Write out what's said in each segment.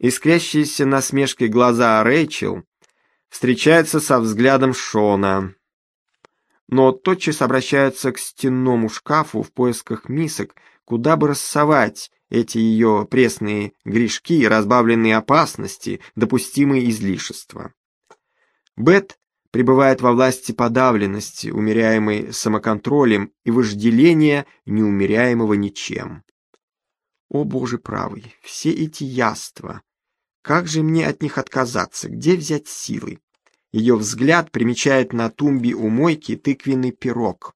Искрящиеся насмешкой глаза Рэйчел встречаются со взглядом Шона, но тотчас обращаются к стенному шкафу в поисках мисок, куда бы рассовать эти ее пресные грешки, разбавленные опасности, допустимые излишества. Бет пребывает во власти подавленности, умеряемой самоконтролем и вожделения, неумеряемого ничем. О, Боже правый, все эти яства! Как же мне от них отказаться? Где взять силы? Ее взгляд примечает на тумбе у мойки тыквенный пирог.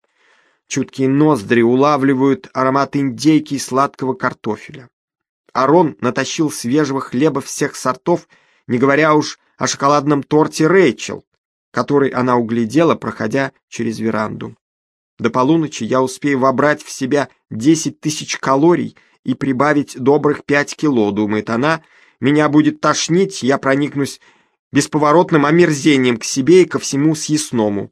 Чуткие ноздри улавливают аромат индейки и сладкого картофеля. Арон натащил свежего хлеба всех сортов, не говоря уж о шоколадном торте Рэйчел, который она углядела, проходя через веранду. До полуночи я успею вобрать в себя десять тысяч калорий и прибавить добрых пять кило, думает она. Меня будет тошнить, я проникнусь бесповоротным омерзением к себе и ко всему съестному.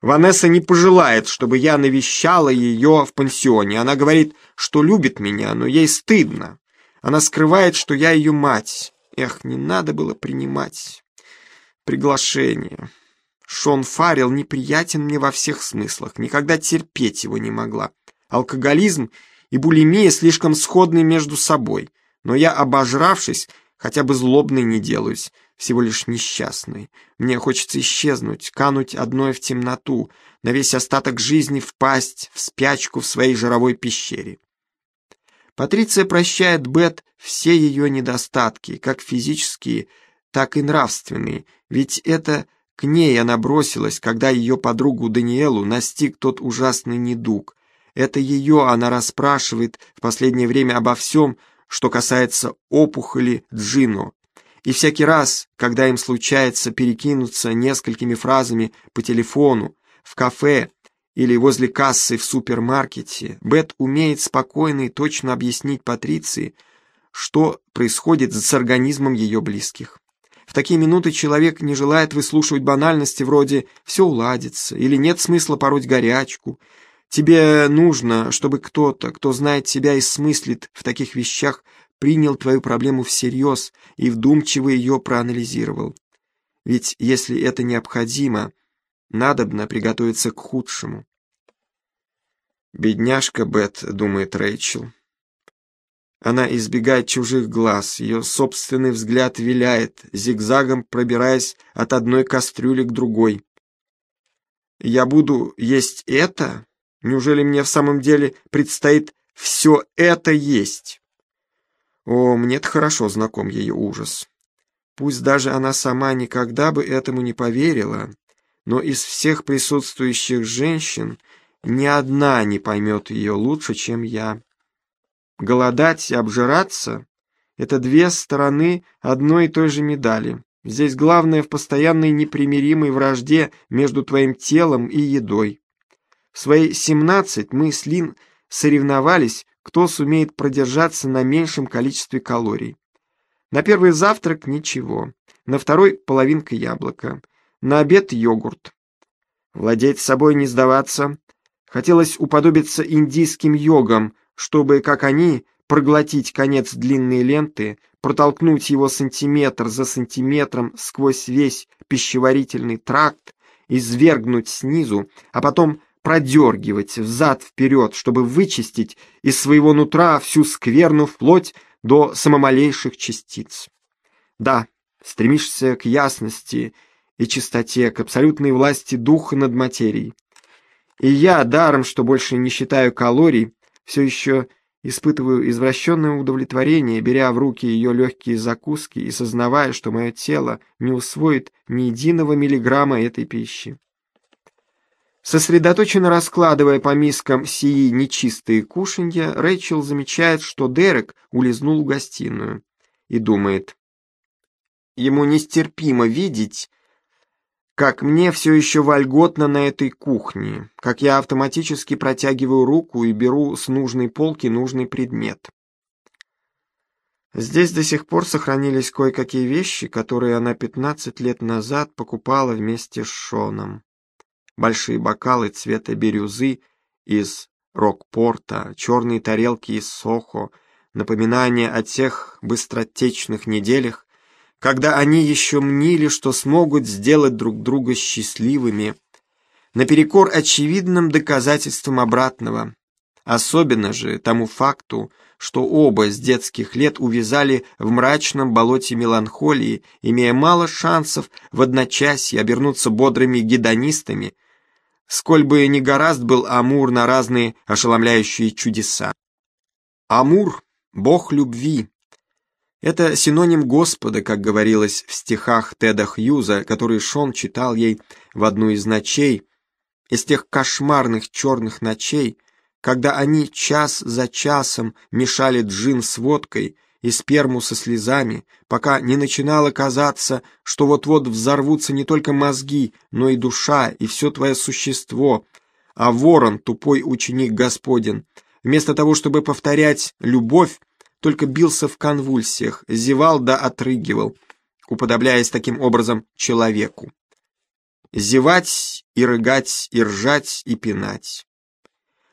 Ванесса не пожелает, чтобы я навещала ее в пансионе. Она говорит, что любит меня, но ей стыдно. Она скрывает, что я ее мать. Эх, не надо было принимать приглашение. Шон Фаррелл неприятен мне во всех смыслах, никогда терпеть его не могла. Алкоголизм и булимия слишком сходны между собой, но я, обожравшись, хотя бы злобной не делаюсь, всего лишь несчастной. Мне хочется исчезнуть, кануть одной в темноту, на весь остаток жизни впасть в спячку в своей жировой пещере. Патриция прощает Бет все ее недостатки, как физические, так и нравственные, ведь это к ней она бросилась, когда ее подругу Даниэлу настиг тот ужасный недуг. Это ее она расспрашивает в последнее время обо всем, что касается опухоли Джино. И всякий раз, когда им случается перекинуться несколькими фразами по телефону, в кафе или возле кассы в супермаркете, Бет умеет спокойно и точно объяснить Патриции, что происходит с организмом ее близких. В такие минуты человек не желает выслушивать банальности вроде «все уладится» или «нет смысла пороть горячку». Тебе нужно, чтобы кто-то, кто знает тебя и смыслит в таких вещах, принял твою проблему всерьез и вдумчиво ее проанализировал. Ведь если это необходимо, надобно приготовиться к худшему. «Бедняжка Бет», — думает Рэйчел. Она избегает чужих глаз, ее собственный взгляд виляет, зигзагом пробираясь от одной кастрюли к другой. «Я буду есть это? Неужели мне в самом деле предстоит все это есть?» О, мне-то хорошо знаком ее ужас. Пусть даже она сама никогда бы этому не поверила, но из всех присутствующих женщин ни одна не поймет ее лучше, чем я. Голодать и обжираться — это две стороны одной и той же медали. Здесь главное в постоянной непримиримой вражде между твоим телом и едой. В свои семнадцать мы с Лин соревновались, кто сумеет продержаться на меньшем количестве калорий. На первый завтрак ничего, на второй половинка яблока, на обед йогурт. Владеть собой не сдаваться. Хотелось уподобиться индийским йогам, чтобы, как они, проглотить конец длинной ленты, протолкнуть его сантиметр за сантиметром сквозь весь пищеварительный тракт, извергнуть снизу, а потом продергивать взад-вперед, чтобы вычистить из своего нутра всю скверну вплоть до самомалейших частиц. Да, стремишься к ясности и чистоте, к абсолютной власти духа над материей. И я, даром, что больше не считаю калорий, все еще испытываю извращенное удовлетворение, беря в руки ее легкие закуски и сознавая, что мое тело не усвоит ни единого миллиграмма этой пищи. Сосредоточенно раскладывая по мискам сии нечистые кушанья, Рэйчел замечает, что Дерек улизнул в гостиную и думает, ему нестерпимо видеть, как мне все еще вольготно на этой кухне, как я автоматически протягиваю руку и беру с нужной полки нужный предмет. Здесь до сих пор сохранились кое-какие вещи, которые она 15 лет назад покупала вместе с Шоном. Большие бокалы цвета бирюзы из Рокпорта, черные тарелки из Сохо, напоминание о тех быстротечных неделях, когда они еще мнили, что смогут сделать друг друга счастливыми, наперекор очевидным доказательствам обратного, особенно же тому факту, что оба с детских лет увязали в мрачном болоте меланхолии, имея мало шансов в одночасье обернуться бодрыми гедонистами, сколь бы ни гораст был Амур на разные ошеломляющие чудеса. Амур — бог любви. Это синоним Господа, как говорилось в стихах Теда Хьюза, который Шон читал ей в одну из ночей, из тех кошмарных черных ночей, когда они час за часом мешали джин с водкой и сперму со слезами, пока не начинало казаться, что вот-вот взорвутся не только мозги, но и душа, и все твое существо, а ворон, тупой ученик Господен, вместо того, чтобы повторять «любовь», только бился в конвульсиях, зевал да отрыгивал, уподобляясь таким образом человеку. Зевать и рыгать, и ржать, и пинать.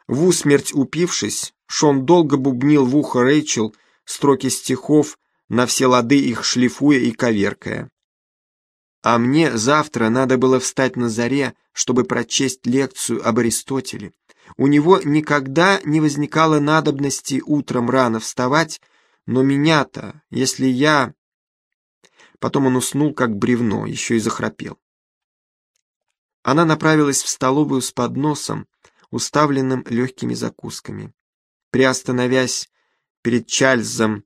В усмерть упившись, Шон долго бубнил в ухо Рэйчел строки стихов, на все лады их шлифуя и коверкая. А мне завтра надо было встать на заре, чтобы прочесть лекцию об Аристотеле. У него никогда не возникало надобности утром рано вставать, но меня-то, если я... Потом он уснул, как бревно, еще и захрапел. Она направилась в столовую с подносом, уставленным легкими закусками. Приостановясь перед Чарльзом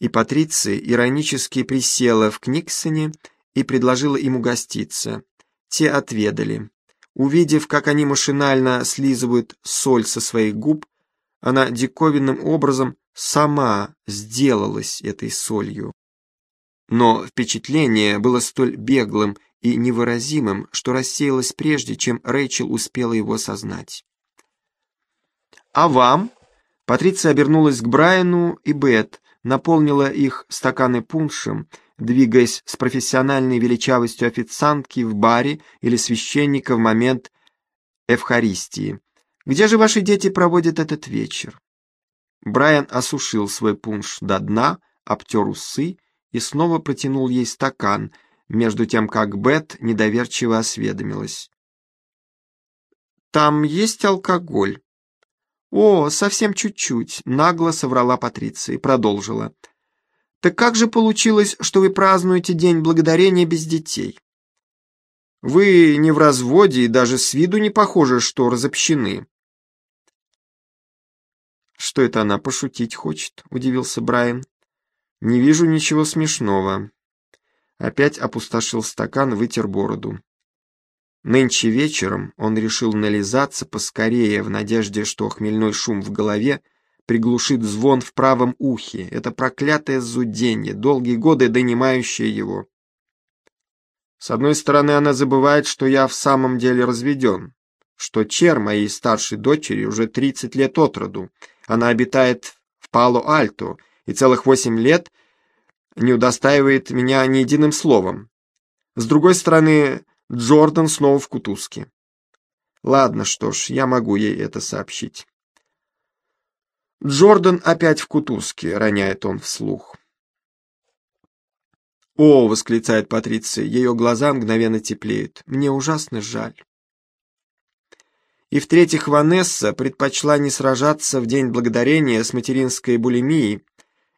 и Патрицией, иронически присела в Книксоне и предложила им угоститься. Те отведали. Увидев, как они машинально слизывают соль со своих губ, она диковинным образом сама сделалась этой солью. Но впечатление было столь беглым и невыразимым, что рассеялось прежде, чем Рэйчел успела его осознать. «А вам?» Патриция обернулась к Брайану и Бет, наполнила их стаканы пуншем, двигаясь с профессиональной величавостью официантки в баре или священника в момент Евхаристии. «Где же ваши дети проводят этот вечер?» Брайан осушил свой пунш до дна, обтер усы и снова протянул ей стакан, между тем как Бет недоверчиво осведомилась. «Там есть алкоголь?» «О, совсем чуть-чуть», — нагло соврала Патриция и продолжила. «Так как же получилось, что вы празднуете День Благодарения без детей?» «Вы не в разводе и даже с виду не похожи, что разобщены». «Что это она пошутить хочет?» — удивился Брайан. «Не вижу ничего смешного». Опять опустошил стакан, вытер бороду. Нынче вечером он решил нализаться поскорее в надежде, что хмельной шум в голове приглушит звон в правом ухе, это проклятое зуденье, долгие годы донимающее его. С одной стороны, она забывает, что я в самом деле разведен, что Чер, моей старшей дочери, уже 30 лет от роду. Она обитает в Пало-Альто и целых восемь лет не удостаивает меня ни единым словом. С другой стороны, Джордан снова в кутузке. Ладно, что ж, я могу ей это сообщить. Джордан опять в кутузке, роняет он вслух. «О!» — восклицает Патриция, ее глаза мгновенно теплеют. «Мне ужасно жаль». И в-третьих, Ванесса предпочла не сражаться в День Благодарения с материнской булимией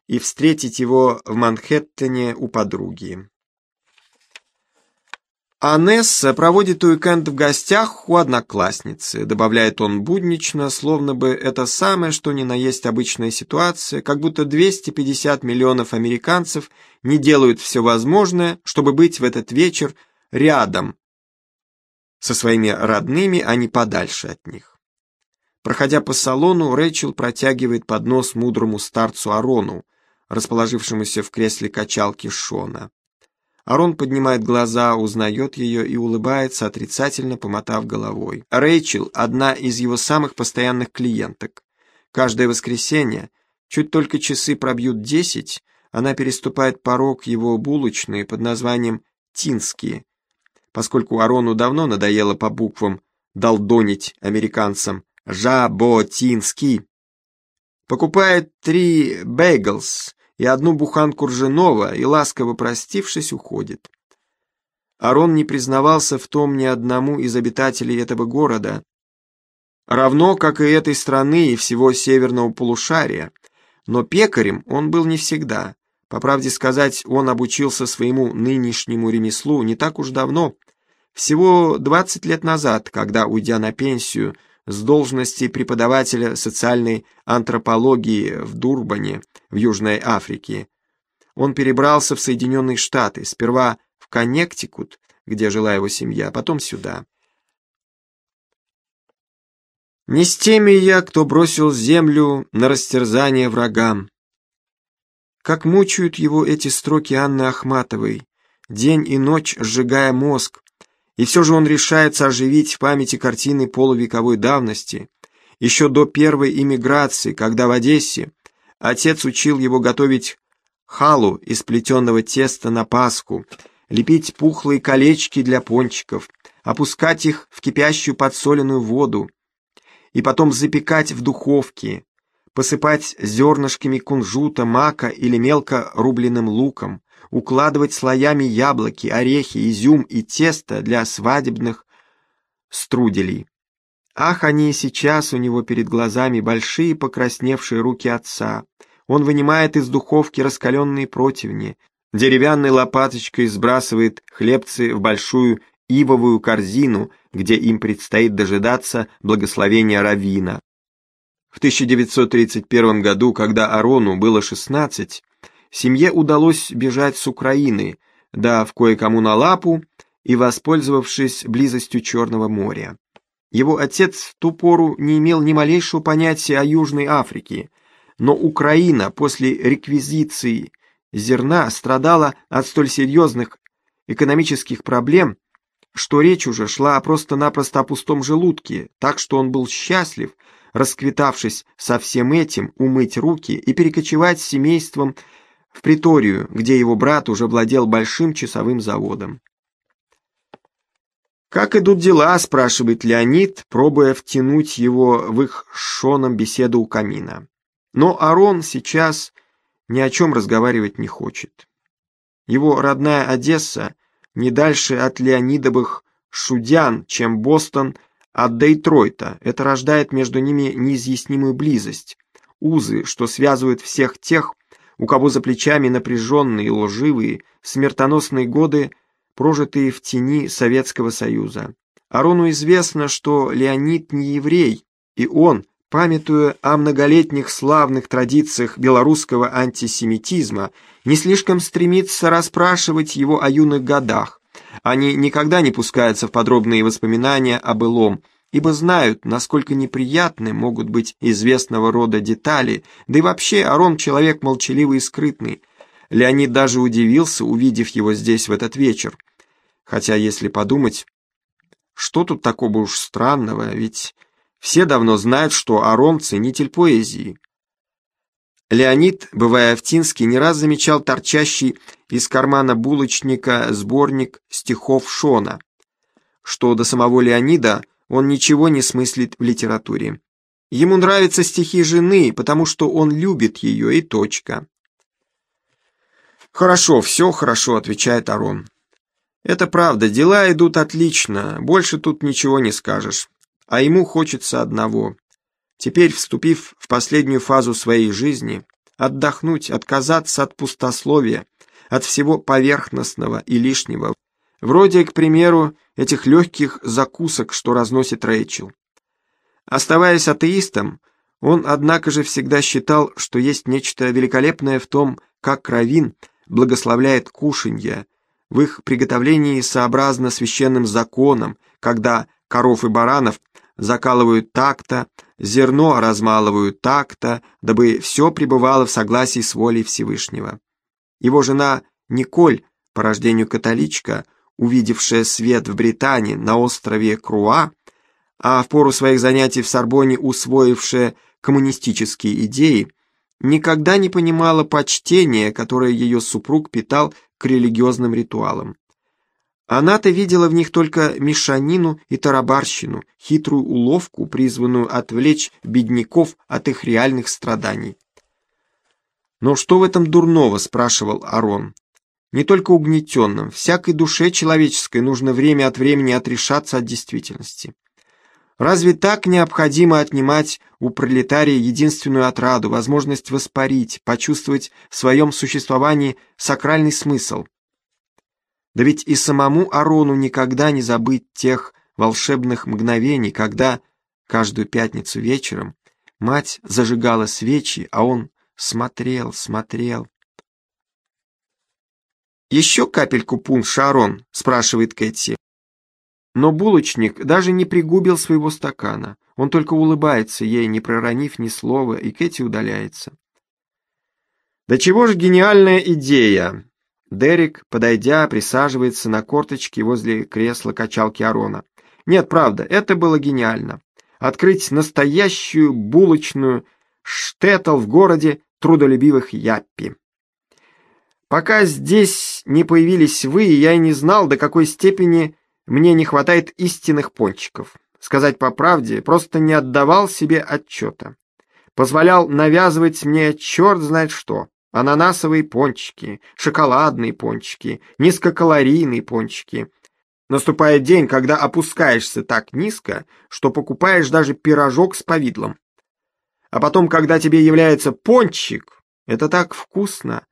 и встретить его в Манхэттене у подруги. А Несса проводит уикенд в гостях у одноклассницы, добавляет он буднично, словно бы это самое, что ни на есть обычная ситуация, как будто 250 миллионов американцев не делают все возможное, чтобы быть в этот вечер рядом со своими родными, а не подальше от них. Проходя по салону, Рэйчел протягивает поднос мудрому старцу Арону, расположившемуся в кресле качалки Шона. Арон поднимает глаза, узнает ее и улыбается, отрицательно помотав головой. Рэйчел – одна из его самых постоянных клиенток. Каждое воскресенье, чуть только часы пробьют десять, она переступает порог его булочной под названием «Тинские», поскольку Арону давно надоело по буквам долдонить американцам «Жаботинский». покупает три бейглс и одну буханку ржаного и, ласково простившись, уходит. Арон не признавался в том ни одному из обитателей этого города, равно как и этой страны и всего северного полушария, но пекарем он был не всегда. По правде сказать, он обучился своему нынешнему ремеслу не так уж давно, всего 20 лет назад, когда, уйдя на пенсию с должности преподавателя социальной антропологии в Дурбане, в Южной Африке, он перебрался в Соединенные Штаты, сперва в Коннектикут, где жила его семья, потом сюда. Не с теми я, кто бросил землю на растерзание врагам. Как мучают его эти строки Анны Ахматовой, день и ночь сжигая мозг, и все же он решается оживить в памяти картины полувековой давности, еще до первой иммиграции, когда в Одессе отец учил его готовить халу из плетеного теста на Пасху, лепить пухлые колечки для пончиков, опускать их в кипящую подсоленную воду, и потом запекать в духовке, посыпать зернышками кунжута, мака или мелко рубленным луком, укладывать слоями яблоки, орехи, изюм и тесто для свадебных струделей. Ах, они и сейчас у него перед глазами большие покрасневшие руки отца. Он вынимает из духовки раскаленные противни, деревянной лопаточкой сбрасывает хлебцы в большую ивовую корзину, где им предстоит дожидаться благословения Равина. В 1931 году, когда Арону было 16, семье удалось бежать с Украины, дав кое-кому на лапу и воспользовавшись близостью Черного моря. Его отец в ту пору не имел ни малейшего понятия о Южной Африке, но Украина после реквизиции зерна страдала от столь серьезных экономических проблем, что речь уже шла просто-напросто о пустом желудке, так что он был счастлив, расквитавшись со всем этим, умыть руки и перекочевать с семейством в Приторию, где его брат уже владел большим часовым заводом. «Как идут дела?» – спрашивает Леонид, пробуя втянуть его в их шоном беседу у камина. Но Арон сейчас ни о чем разговаривать не хочет. Его родная Одесса не дальше от Леонидовых Шудян, чем Бостон от Детройта. Это рождает между ними неизъяснимую близость, узы, что связывают всех тех, у кого за плечами напряженные, лживые, смертоносные годы, прожитые в тени Советского Союза. Арону известно, что Леонид не еврей, и он, памятуя о многолетних славных традициях белорусского антисемитизма, не слишком стремится расспрашивать его о юных годах. Они никогда не пускаются в подробные воспоминания о былом, ибо знают, насколько неприятны могут быть известного рода детали, да и вообще Арон человек молчаливый и скрытный. Леонид даже удивился, увидев его здесь в этот вечер. Хотя, если подумать, что тут такого уж странного, ведь все давно знают, что Арон ценитель поэзии. Леонид, бывая в Тинске, не раз замечал торчащий из кармана булочника сборник стихов Шона, что до самого Леонида он ничего не смыслит в литературе. Ему нравятся стихи жены, потому что он любит ее и точка. «Хорошо, все хорошо», — отвечает Арон. «Это правда, дела идут отлично, больше тут ничего не скажешь. А ему хочется одного Теперь, вступив в последнюю фазу своей жизни, отдохнуть, отказаться от пустословия, от всего поверхностного и лишнего, вроде, к примеру, этих легких закусок, что разносит Рэйчел. Оставаясь атеистом, он, однако же, всегда считал, что есть нечто великолепное в том, как Равин благословляет кушанья, в их приготовлении сообразно священным законам, когда коров и баранов закалывают так-то, зерно размалывают так-то, дабы все пребывало в согласии с волей Всевышнего. Его жена Николь, по рождению католичка, увидевшая свет в Британии на острове Круа, а в пору своих занятий в Сорбоне усвоившая коммунистические идеи, никогда не понимала почтения, которое ее супруг питал к религиозным ритуалам. Она-то видела в них только мешанину и тарабарщину, хитрую уловку, призванную отвлечь бедняков от их реальных страданий. «Но что в этом дурного?» — спрашивал Арон. «Не только угнетенным, всякой душе человеческой нужно время от времени отрешаться от действительности. Разве так необходимо отнимать у пролетария единственную отраду, возможность воспарить, почувствовать в своем существовании сакральный смысл?» Да ведь и самому Арону никогда не забыть тех волшебных мгновений, когда каждую пятницу вечером мать зажигала свечи, а он смотрел, смотрел. «Еще капельку пунша, Арон?» — спрашивает Кэти. Но булочник даже не пригубил своего стакана. Он только улыбается ей, не проронив ни слова, и Кэти удаляется. «Да чего же гениальная идея!» Дерек, подойдя, присаживается на корточки возле кресла качалки Арона. Нет, правда, это было гениально. Открыть настоящую булочную штетл в городе трудолюбивых яппи. Пока здесь не появились вы, я и не знал, до какой степени мне не хватает истинных пончиков. Сказать по правде, просто не отдавал себе отчета. Позволял навязывать мне черт знает что ананасовые пончики, шоколадные пончики, низкокалорийные пончики. Наступает день, когда опускаешься так низко, что покупаешь даже пирожок с повидлом. А потом, когда тебе является пончик, это так вкусно,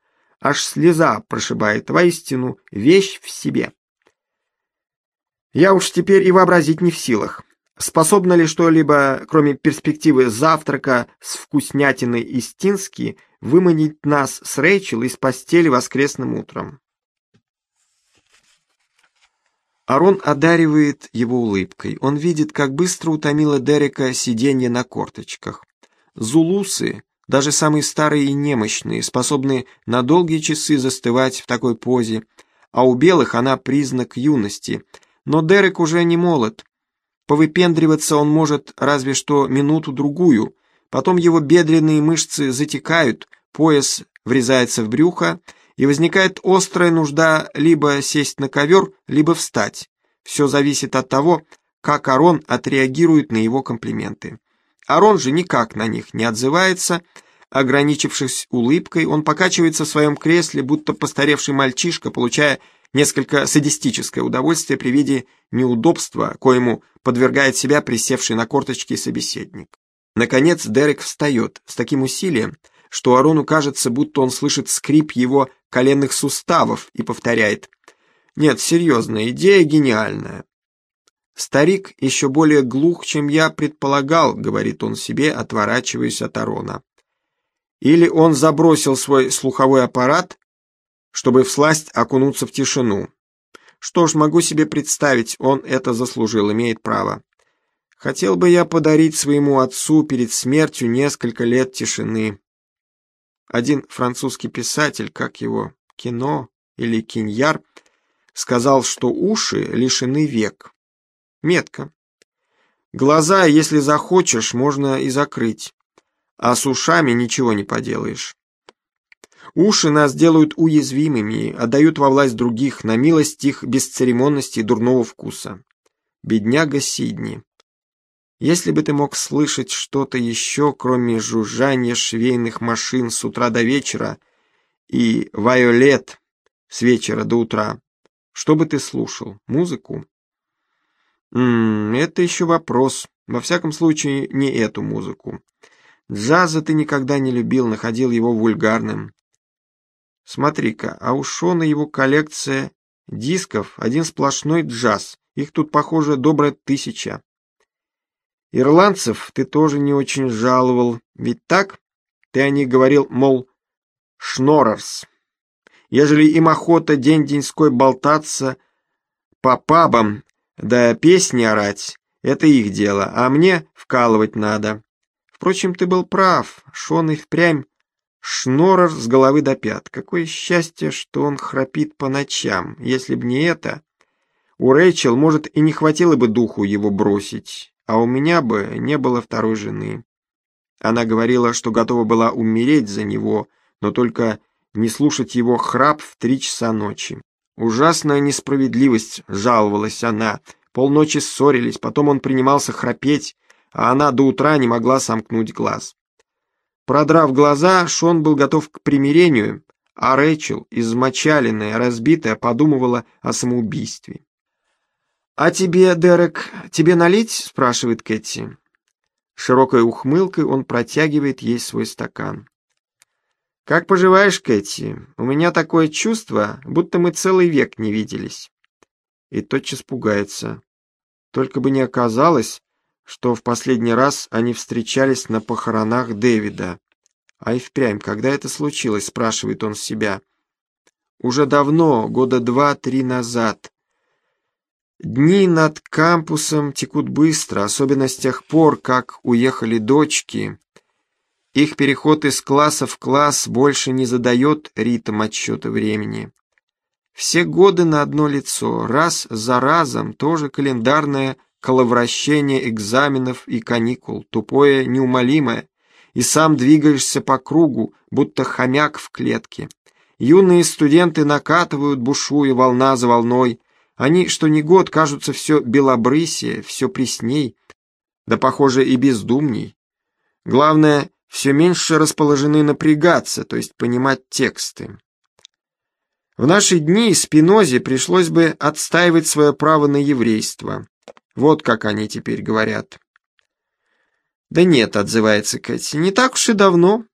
аж слеза прошибает воистину вещь в себе. Я уж теперь и вообразить не в силах. Способна ли что-либо, кроме перспективы завтрака с вкуснятиной из выманить нас с Рэйчел из постели воскресным утром? Арон одаривает его улыбкой. Он видит, как быстро утомило Дерека сиденье на корточках. Зулусы, даже самые старые и немощные, способны на долгие часы застывать в такой позе, а у белых она признак юности. Но Дерек уже не молод, Повыпендриваться он может разве что минуту-другую, потом его бедренные мышцы затекают, пояс врезается в брюхо, и возникает острая нужда либо сесть на ковер, либо встать. Все зависит от того, как Арон отреагирует на его комплименты. Арон же никак на них не отзывается, ограничившись улыбкой, он покачивается в своем кресле, будто постаревший мальчишка, получая несколько садистическое удовольствие при виде неудобства, коему подвергает себя присевший на корточки собеседник. Наконец Дерек встает с таким усилием, что Арону кажется, будто он слышит скрип его коленных суставов и повторяет «Нет, серьезно, идея гениальная». «Старик еще более глух, чем я предполагал», — говорит он себе, отворачиваясь от Арона. Или он забросил свой слуховой аппарат чтобы всласть окунуться в тишину. Что ж, могу себе представить, он это заслужил, имеет право. Хотел бы я подарить своему отцу перед смертью несколько лет тишины. Один французский писатель, как его, кино или киньяр, сказал, что уши лишены век. Метко. Глаза, если захочешь, можно и закрыть, а с ушами ничего не поделаешь. Уши нас делают уязвимыми, отдают во власть других, на милость их бесцеремонности и дурного вкуса. Бедняга Сидни. Если бы ты мог слышать что-то еще, кроме жужжания швейных машин с утра до вечера и вайолет с вечера до утра, что бы ты слушал? Музыку? М -м, это еще вопрос. Во всяком случае, не эту музыку. Джаза ты никогда не любил, находил его вульгарным. Смотри-ка, а у Шона его коллекция дисков, один сплошной джаз. Их тут, похоже, добрая тысяча. Ирландцев ты тоже не очень жаловал, ведь так? Ты о них говорил, мол, шнорерс. Ежели им охота день-деньской болтаться по пабам, да песни орать, это их дело, а мне вкалывать надо. Впрочем, ты был прав, Шон и впрямь Шнорор с головы до пят. Какое счастье, что он храпит по ночам. Если б не это, у Рэйчел, может, и не хватило бы духу его бросить, а у меня бы не было второй жены. Она говорила, что готова была умереть за него, но только не слушать его храп в три часа ночи. Ужасная несправедливость, жаловалась она. Полночи ссорились, потом он принимался храпеть, а она до утра не могла сомкнуть глаз. Продрав глаза, Шон был готов к примирению, а Рэйчел, измочаленная, разбитая, подумывала о самоубийстве. «А тебе, Дерек, тебе налить?» — спрашивает Кэти. Широкой ухмылкой он протягивает ей свой стакан. «Как поживаешь, Кэти? У меня такое чувство, будто мы целый век не виделись». И тотчас пугается. Только бы не оказалось, что в последний раз они встречались на похоронах Дэвида. А и впрямь, когда это случилось, спрашивает он себя. Уже давно, года два-три назад. Дни над кампусом текут быстро, особенно с тех пор, как уехали дочки. Их переход из класса в класс больше не задает ритм отсчета времени. Все годы на одно лицо, раз за разом, тоже календарное коловращение экзаменов и каникул, тупое, неумолимое, и сам двигаешься по кругу, будто хомяк в клетке. Юные студенты накатывают, бушуя волна за волной, они, что ни год, кажутся все белобрысее, все пресней, да, похоже, и бездумней. Главное, все меньше расположены напрягаться, то есть понимать тексты. В наши дни Спинозе пришлось бы отстаивать свое право на еврейство. Вот как они теперь говорят. «Да нет», — отзывается Кэти, — «не так уж и давно.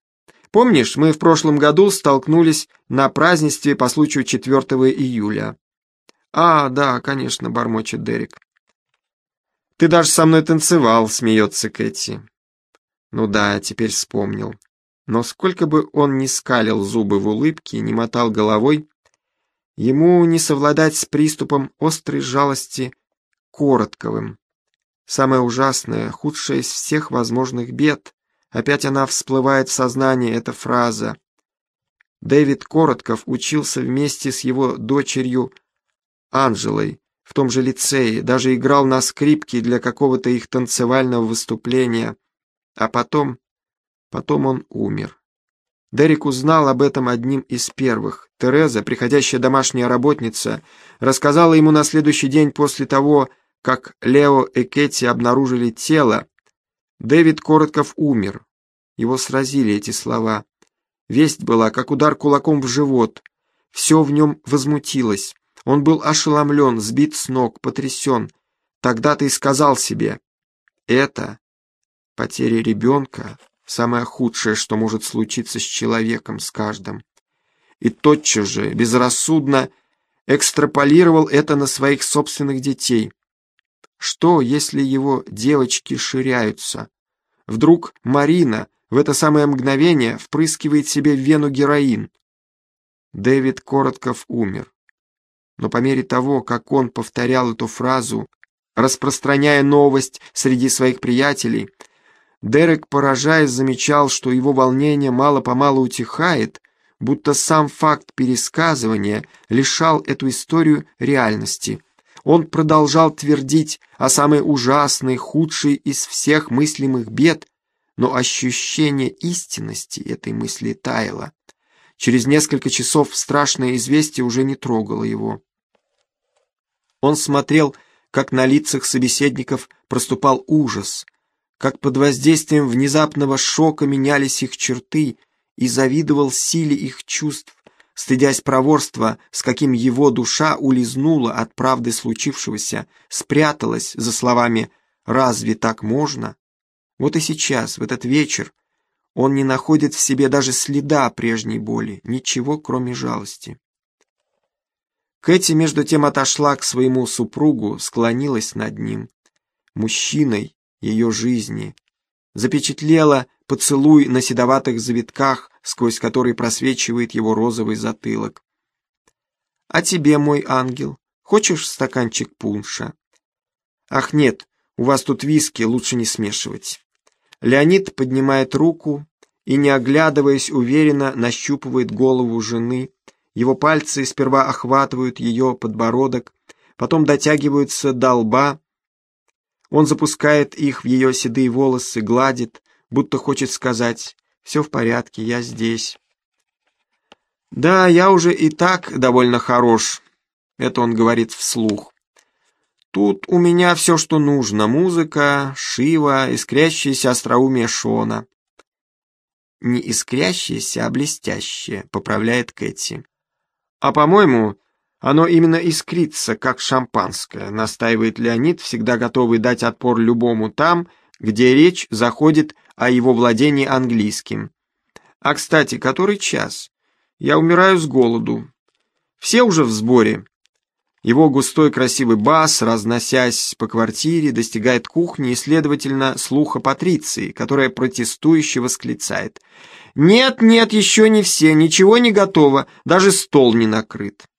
Помнишь, мы в прошлом году столкнулись на празднестве по случаю 4 июля. «А, да, конечно», — бормочет Дерек. «Ты даже со мной танцевал», — смеется Кэти. Ну да, теперь вспомнил. Но сколько бы он ни скалил зубы в улыбке и не мотал головой, ему не совладать с приступом острой жалости Коротковым. Самое ужасное, худшее из всех возможных бед. Опять она всплывает в сознание, эта фраза. Дэвид Коротков учился вместе с его дочерью Анжелой в том же лицее, даже играл на скрипке для какого-то их танцевального выступления. А потом... потом он умер. Дерек узнал об этом одним из первых. Тереза, приходящая домашняя работница, рассказала ему на следующий день после того, как Лео и Кэти обнаружили тело. Дэвид Коротков умер. Его сразили эти слова. Весть была, как удар кулаком в живот. Все в нем возмутилось. Он был ошеломлен, сбит с ног, потрясен. Тогда ты сказал себе, это потеря ребенка, самое худшее, что может случиться с человеком, с каждым. И тотчас же, безрассудно, экстраполировал это на своих собственных детей. Что, если его девочки ширяются? Вдруг Марина в это самое мгновение впрыскивает себе в вену героин. Дэвид Коротков умер но по мере того, как он повторял эту фразу, распространяя новость среди своих приятелей, Дерек, поражаясь, замечал, что его волнение мало-помалу утихает, будто сам факт пересказывания лишал эту историю реальности. Он продолжал твердить о самой ужасной, худшей из всех мыслимых бед, но ощущение истинности этой мысли таяло. Через несколько часов страшное известие уже не трогало его. Он смотрел, как на лицах собеседников проступал ужас, как под воздействием внезапного шока менялись их черты, и завидовал силе их чувств, стыдясь проворства, с каким его душа улизнула от правды случившегося, спряталась за словами «разве так можно?». Вот и сейчас, в этот вечер, он не находит в себе даже следа прежней боли, ничего, кроме жалости. Кэти между тем отошла к своему супругу, склонилась над ним, мужчиной ее жизни, запечатлела поцелуй на седоватых завитках, сквозь который просвечивает его розовый затылок. «А тебе, мой ангел, хочешь стаканчик пунша?» «Ах нет, у вас тут виски, лучше не смешивать». Леонид поднимает руку и, не оглядываясь, уверенно нащупывает голову жены, его пальцы сперва охватывают ее подбородок, потом дотягиваются до лба. Он запускает их в ее седые волосы, гладит, будто хочет сказать «Все в порядке, я здесь». «Да, я уже и так довольно хорош. Это он говорит вслух. Тут у меня все, что нужно. Музыка, Шива, искрящееся остроумие Шона. Не искрящееся, а блестящее, поправляет Кэти. А по-моему, оно именно искрится, как шампанское, настаивает Леонид, всегда готовый дать отпор любому там, где речь заходит о его владении английским. А, кстати, который час? Я умираю с голоду. Все уже в сборе. Его густой красивый бас, разносясь по квартире, достигает кухни и, следовательно, слуха Патриции, которая протестующе восклицает. «Нет, нет, еще не все, ничего не готово, даже стол не накрыт».